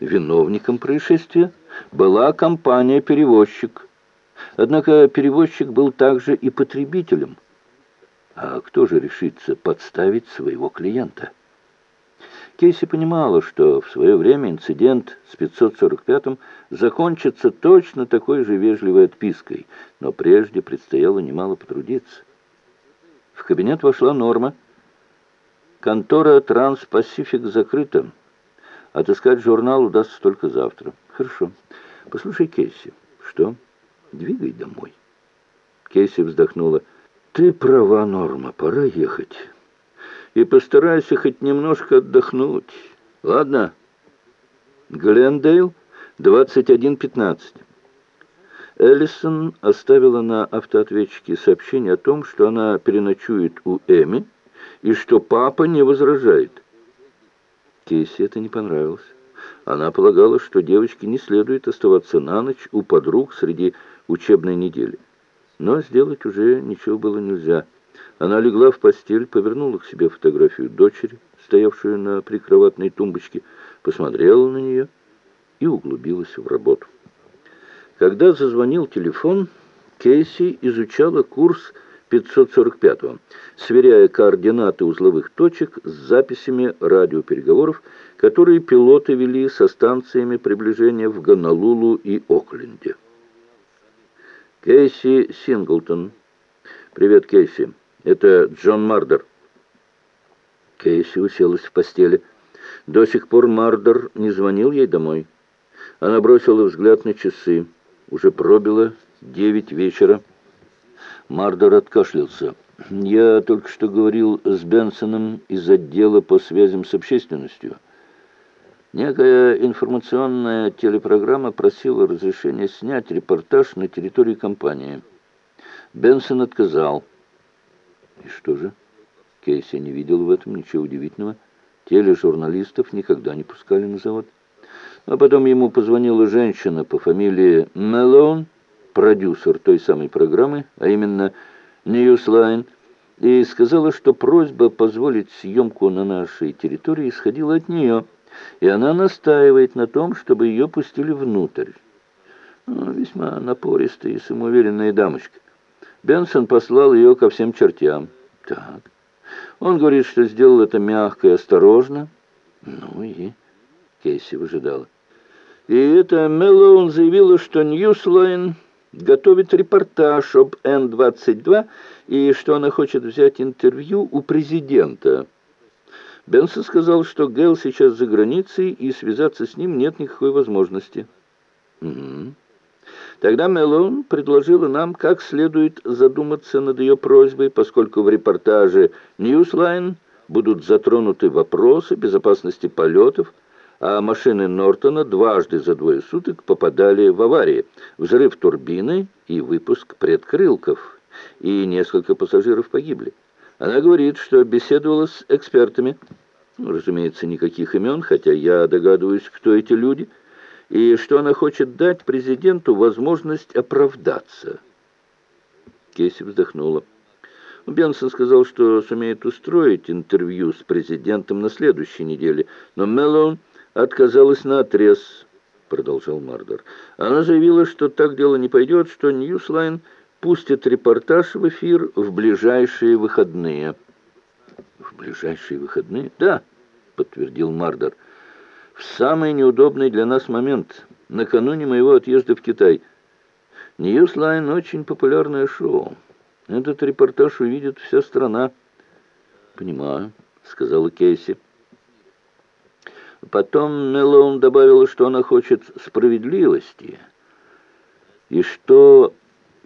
виновником происшествия была компания-перевозчик. Однако перевозчик был также и потребителем. А кто же решится подставить своего клиента? Кейси понимала, что в свое время инцидент с 545-м закончится точно такой же вежливой отпиской, но прежде предстояло немало потрудиться. В кабинет вошла Норма. Контора «Транспасифик» закрыта. Отыскать журнал удастся только завтра. Хорошо. Послушай, Кейси. Что? Двигай домой. Кейси вздохнула. Ты права, Норма, пора ехать и постарайся хоть немножко отдохнуть. Ладно? Глендейл, 21.15. Эллисон оставила на автоответчике сообщение о том, что она переночует у Эми и что папа не возражает. Кейси это не понравилось. Она полагала, что девочке не следует оставаться на ночь у подруг среди учебной недели. Но сделать уже ничего было нельзя. Она легла в постель, повернула к себе фотографию дочери, стоявшую на прикроватной тумбочке, посмотрела на нее и углубилась в работу. Когда зазвонил телефон, Кейси изучала курс 545-го, сверяя координаты узловых точек с записями радиопереговоров, которые пилоты вели со станциями приближения в Гонолулу и Окленде. Кейси Синглтон. Привет, Кейси. Это Джон Мардер. Кейси уселась в постели. До сих пор Мардер не звонил ей домой. Она бросила взгляд на часы. Уже пробило девять вечера. Мардер откашлялся. «Я только что говорил с Бенсоном из отдела по связям с общественностью. Некая информационная телепрограмма просила разрешения снять репортаж на территории компании. Бенсон отказал». И что же? Кейси не видел в этом ничего удивительного. Тележурналистов никогда не пускали на завод. А потом ему позвонила женщина по фамилии Мелон, продюсер той самой программы, а именно Newsline, и сказала, что просьба позволить съемку на нашей территории исходила от нее, и она настаивает на том, чтобы ее пустили внутрь. Ну, весьма напористая и самоуверенная дамочка. Бенсон послал ее ко всем чертям. Так. Он говорит, что сделал это мягко и осторожно. Ну и Кейси выжидала. И это Меллоун заявила, что Ньюслайн готовит репортаж об Н-22 и что она хочет взять интервью у президента. Бенсон сказал, что Гэл сейчас за границей, и связаться с ним нет никакой возможности. Угу. Тогда Меллоун предложила нам как следует задуматься над ее просьбой, поскольку в репортаже «Ньюслайн» будут затронуты вопросы безопасности полетов, а машины Нортона дважды за двое суток попадали в аварии, взрыв турбины и выпуск предкрылков, и несколько пассажиров погибли. Она говорит, что беседовала с экспертами, ну, разумеется, никаких имен, хотя я догадываюсь, кто эти люди – и что она хочет дать президенту возможность оправдаться. Кейси вздохнула. Бенсон сказал, что сумеет устроить интервью с президентом на следующей неделе, но Меллоун отказалась наотрез, продолжал Мардер. Она заявила, что так дело не пойдет, что Ньюслайн пустит репортаж в эфир в ближайшие выходные. В ближайшие выходные? Да, подтвердил Мардер в самый неудобный для нас момент, накануне моего отъезда в Китай. Ньюслайн очень популярное шоу. Этот репортаж увидит вся страна. «Понимаю», — сказала Кейси. Потом Меллоун добавила, что она хочет справедливости, и что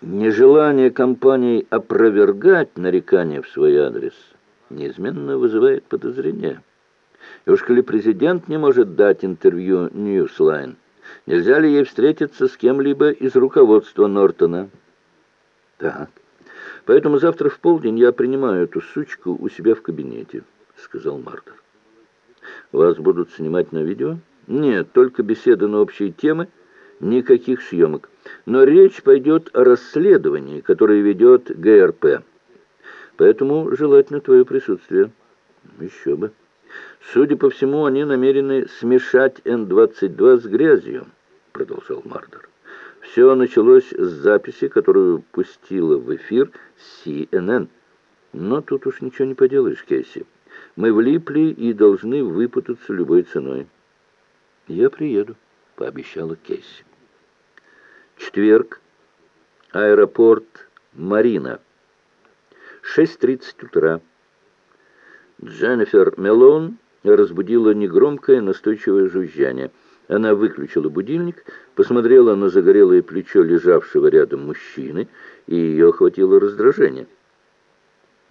нежелание компании опровергать нарекания в свой адрес неизменно вызывает подозрения. И уж коли президент не может дать интервью Ньюслайн, нельзя ли ей встретиться с кем-либо из руководства Нортона? Так. Поэтому завтра в полдень я принимаю эту сучку у себя в кабинете, сказал Мартер. Вас будут снимать на видео? Нет, только беседы на общие темы, никаких съемок. Но речь пойдет о расследовании, которое ведет ГРП. Поэтому желательно твое присутствие. Еще бы. Судя по всему, они намерены смешать Н-22 с грязью, продолжал Мардер. Все началось с записи, которую пустила в эфир CNN. Но тут уж ничего не поделаешь, Кейси. Мы влипли и должны выпутаться любой ценой. Я приеду, пообещала Кейси. Четверг. Аэропорт Марина. 6.30 утра. Дженнифер Мелон разбудила негромкое настойчивое жужжание. Она выключила будильник, посмотрела на загорелое плечо лежавшего рядом мужчины, и ее охватило раздражение.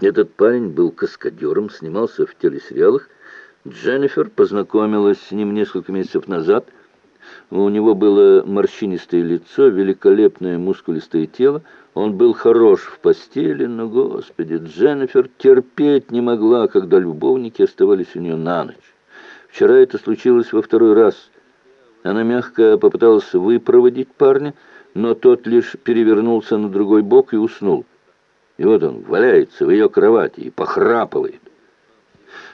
Этот парень был каскадером, снимался в телесериалах. Дженнифер познакомилась с ним несколько месяцев назад. У него было морщинистое лицо, великолепное мускулистое тело, он был хорош в постели, но, господи, Дженнифер терпеть не могла, когда любовники оставались у нее на ночь. Вчера это случилось во второй раз. Она мягко попыталась выпроводить парня, но тот лишь перевернулся на другой бок и уснул. И вот он валяется в ее кровати и похрапывает.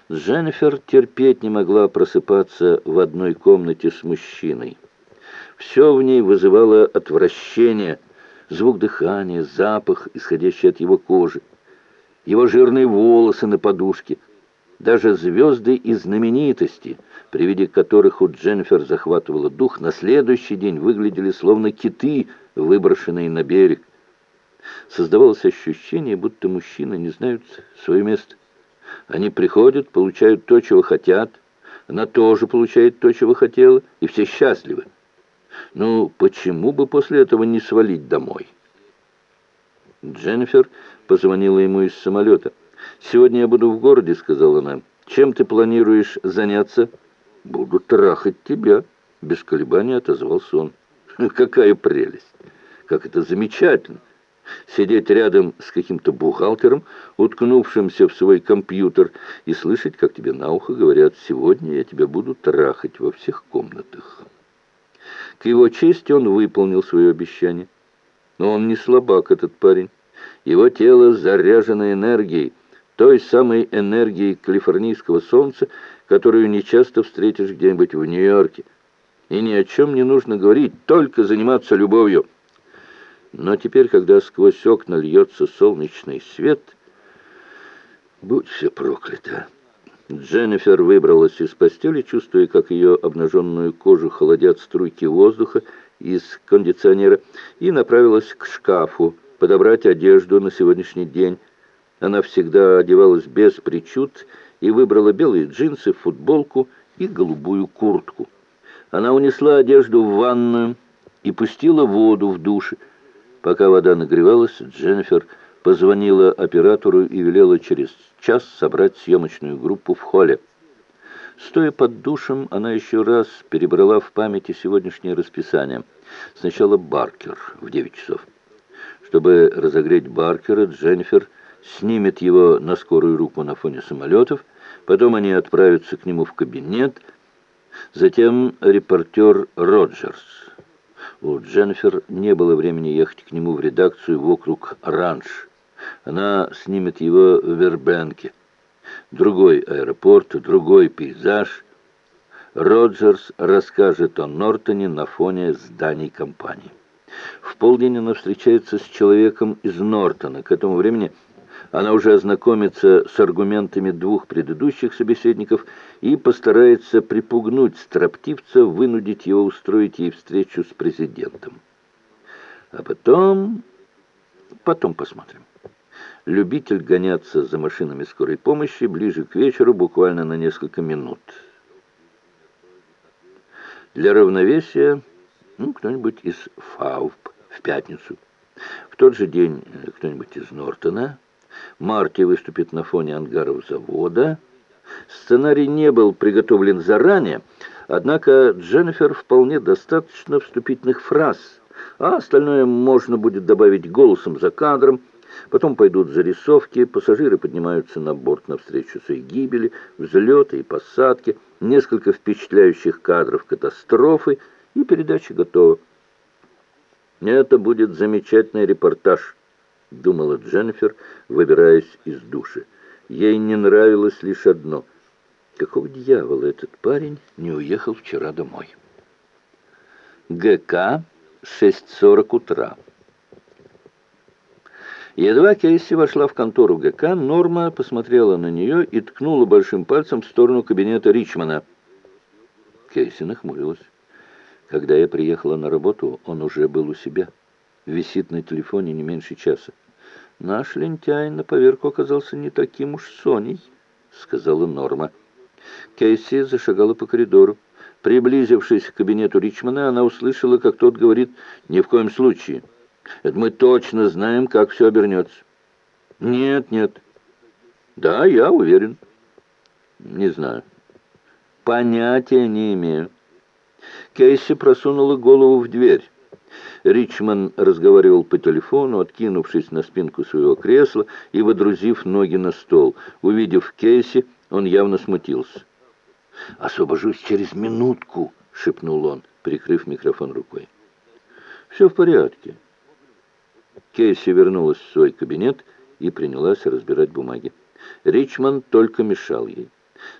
Дженнифер терпеть не могла просыпаться в одной комнате с мужчиной. Все в ней вызывало отвращение – звук дыхания, запах, исходящий от его кожи, его жирные волосы на подушке, даже звезды и знаменитости, при виде которых у Дженнифер захватывало дух, на следующий день выглядели словно киты, выброшенные на берег. Создавалось ощущение, будто мужчины не знают свое место. Они приходят, получают то, чего хотят, она тоже получает то, чего хотела, и все счастливы. Ну, почему бы после этого не свалить домой? Дженнифер позвонила ему из самолета. «Сегодня я буду в городе», — сказала она. «Чем ты планируешь заняться?» «Буду трахать тебя», — без колебаний отозвался он. «Какая прелесть! Как это замечательно! Сидеть рядом с каким-то бухгалтером, уткнувшимся в свой компьютер, и слышать, как тебе на ухо говорят, «Сегодня я тебя буду трахать во всех комнатах». К его чести он выполнил свое обещание. Но он не слабак, этот парень. Его тело заряжено энергией, той самой энергией калифорнийского солнца, которую нечасто встретишь где-нибудь в Нью-Йорке. И ни о чем не нужно говорить, только заниматься любовью. Но теперь, когда сквозь окна льется солнечный свет, будь все проклято. Дженнифер выбралась из постели, чувствуя, как ее обнаженную кожу холодят струйки воздуха из кондиционера, и направилась к шкафу подобрать одежду на сегодняшний день. Она всегда одевалась без причуд и выбрала белые джинсы, футболку и голубую куртку. Она унесла одежду в ванную и пустила воду в душе. Пока вода нагревалась, Дженнифер позвонила оператору и велела через час собрать съемочную группу в холле. Стоя под душем, она еще раз перебрала в памяти сегодняшнее расписание. Сначала Баркер в 9 часов. Чтобы разогреть Баркера, Дженнифер снимет его на скорую руку на фоне самолетов, потом они отправятся к нему в кабинет, затем репортер Роджерс. У Дженнифер не было времени ехать к нему в редакцию в округ Ранж. Она снимет его в Вербенке. Другой аэропорт, другой пейзаж. Роджерс расскажет о Нортоне на фоне зданий компании. В полдень она встречается с человеком из Нортона. К этому времени она уже ознакомится с аргументами двух предыдущих собеседников и постарается припугнуть строптивца, вынудить его устроить ей встречу с президентом. А потом... потом посмотрим любитель гоняться за машинами скорой помощи ближе к вечеру, буквально на несколько минут. Для равновесия ну, кто-нибудь из ФАУП в пятницу. В тот же день э, кто-нибудь из Нортона. Марти выступит на фоне ангаров завода. Сценарий не был приготовлен заранее, однако Дженнифер вполне достаточно вступительных фраз, а остальное можно будет добавить голосом за кадром, Потом пойдут зарисовки, пассажиры поднимаются на борт навстречу своей гибели, взлеты и посадки, несколько впечатляющих кадров катастрофы, и передача готова. «Это будет замечательный репортаж», — думала Дженнифер, выбираясь из души. Ей не нравилось лишь одно. Какого дьявола этот парень не уехал вчера домой? ГК, 6.40 утра. Едва Кейси вошла в контору ГК, Норма посмотрела на нее и ткнула большим пальцем в сторону кабинета Ричмана. Кейси нахмурилась. Когда я приехала на работу, он уже был у себя. Висит на телефоне не меньше часа. Наш лентяй на поверку оказался не таким уж Соней, сказала Норма. Кейси зашагала по коридору. Приблизившись к кабинету Ричмана, она услышала, как тот говорит «Ни в коем случае». Это мы точно знаем, как все обернется. Нет, нет. Да, я уверен. Не знаю. Понятия не имею. Кейси просунула голову в дверь. Ричман разговаривал по телефону, откинувшись на спинку своего кресла и водрузив ноги на стол. Увидев Кейси, он явно смутился. «Освобожусь через минутку», — шепнул он, прикрыв микрофон рукой. «Все в порядке». Кейси вернулась в свой кабинет и принялась разбирать бумаги. Ричман только мешал ей.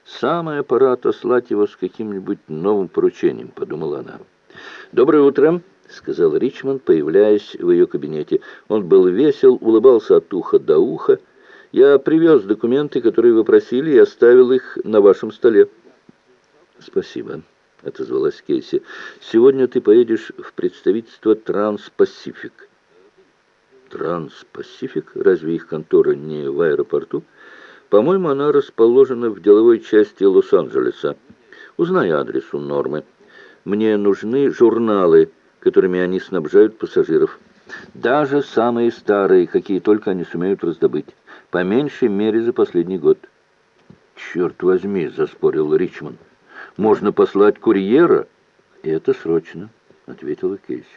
«Самое пора отослать его с каким-нибудь новым поручением», — подумала она. «Доброе утро», — сказал Ричман, появляясь в ее кабинете. Он был весел, улыбался от уха до уха. «Я привез документы, которые вы просили, и оставил их на вашем столе». «Спасибо», — отозвалась Кейси. «Сегодня ты поедешь в представительство Транспасифик». Транспасифик? Разве их контора не в аэропорту? По-моему, она расположена в деловой части Лос-Анджелеса. Узнай адрес у Нормы. Мне нужны журналы, которыми они снабжают пассажиров. Даже самые старые, какие только они сумеют раздобыть. По меньшей мере за последний год. «Черт возьми!» — заспорил Ричман. «Можно послать курьера?» «Это срочно», — ответила Кейси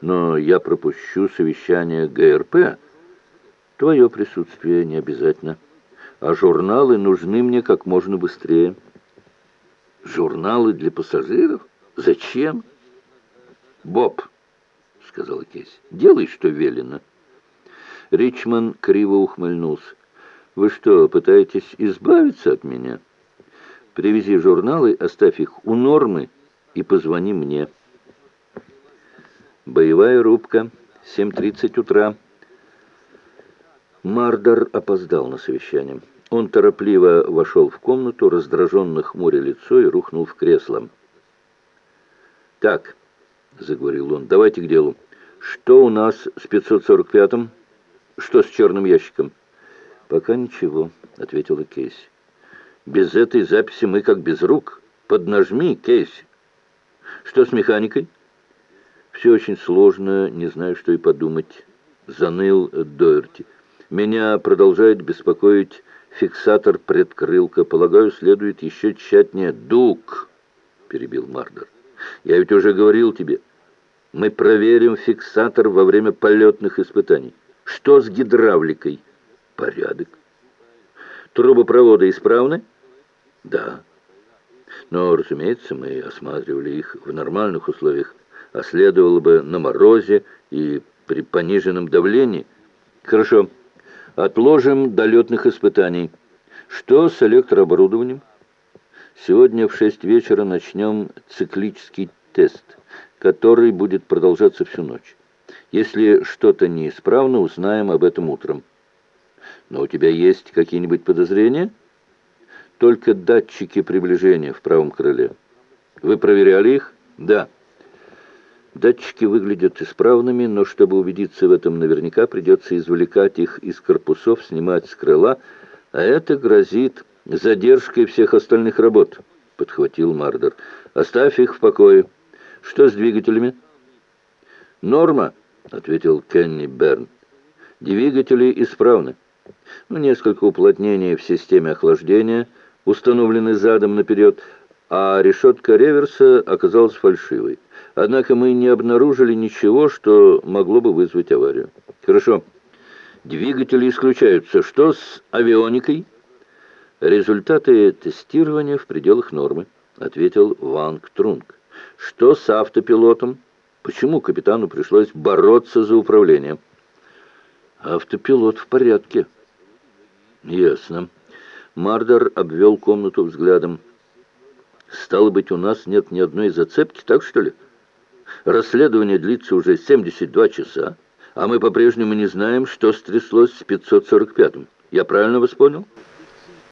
но я пропущу совещание ГРП. Твое присутствие не обязательно. А журналы нужны мне как можно быстрее. Журналы для пассажиров? Зачем? Боб, сказала Кейси, делай, что велено. Ричман криво ухмыльнулся. Вы что, пытаетесь избавиться от меня? Привези журналы, оставь их у нормы и позвони мне. Боевая рубка, 7.30 утра. Мардер опоздал на совещание. Он торопливо вошел в комнату, раздраженно хмуря лицо и рухнул в кресло. «Так», — заговорил он, — «давайте к делу. Что у нас с 545-м? Что с черным ящиком?» «Пока ничего», — ответила Кейси. «Без этой записи мы как без рук. Поднажми, Кейси. Что с механикой?» Все очень сложно, не знаю, что и подумать. Заныл Дойерти. Меня продолжает беспокоить фиксатор предкрылка. Полагаю, следует еще тщательнее. Дук, перебил Мардер. Я ведь уже говорил тебе. Мы проверим фиксатор во время полетных испытаний. Что с гидравликой? Порядок. Трубопроводы исправны? Да. Но, разумеется, мы осматривали их в нормальных условиях а следовало бы на морозе и при пониженном давлении. Хорошо, отложим до летных испытаний. Что с электрооборудованием? Сегодня в шесть вечера начнем циклический тест, который будет продолжаться всю ночь. Если что-то неисправно, узнаем об этом утром. Но у тебя есть какие-нибудь подозрения? Только датчики приближения в правом крыле. Вы проверяли их? Да. Датчики выглядят исправными, но чтобы убедиться в этом наверняка, придется извлекать их из корпусов, снимать с крыла, а это грозит задержкой всех остальных работ, — подхватил Мардер. Оставь их в покое. Что с двигателями? Норма, — ответил Кенни Берн. Двигатели исправны. Ну, несколько уплотнений в системе охлаждения установлены задом наперед, а решетка реверса оказалась фальшивой. Однако мы не обнаружили ничего, что могло бы вызвать аварию. Хорошо. Двигатели исключаются. Что с авионикой? Результаты тестирования в пределах нормы, ответил Ванг Трунг. Что с автопилотом? Почему капитану пришлось бороться за управление? Автопилот в порядке. Ясно. Мардер обвел комнату взглядом. «Стало быть, у нас нет ни одной зацепки, так что ли? Расследование длится уже 72 часа, а мы по-прежнему не знаем, что стряслось с 545-м. Я правильно вас понял?»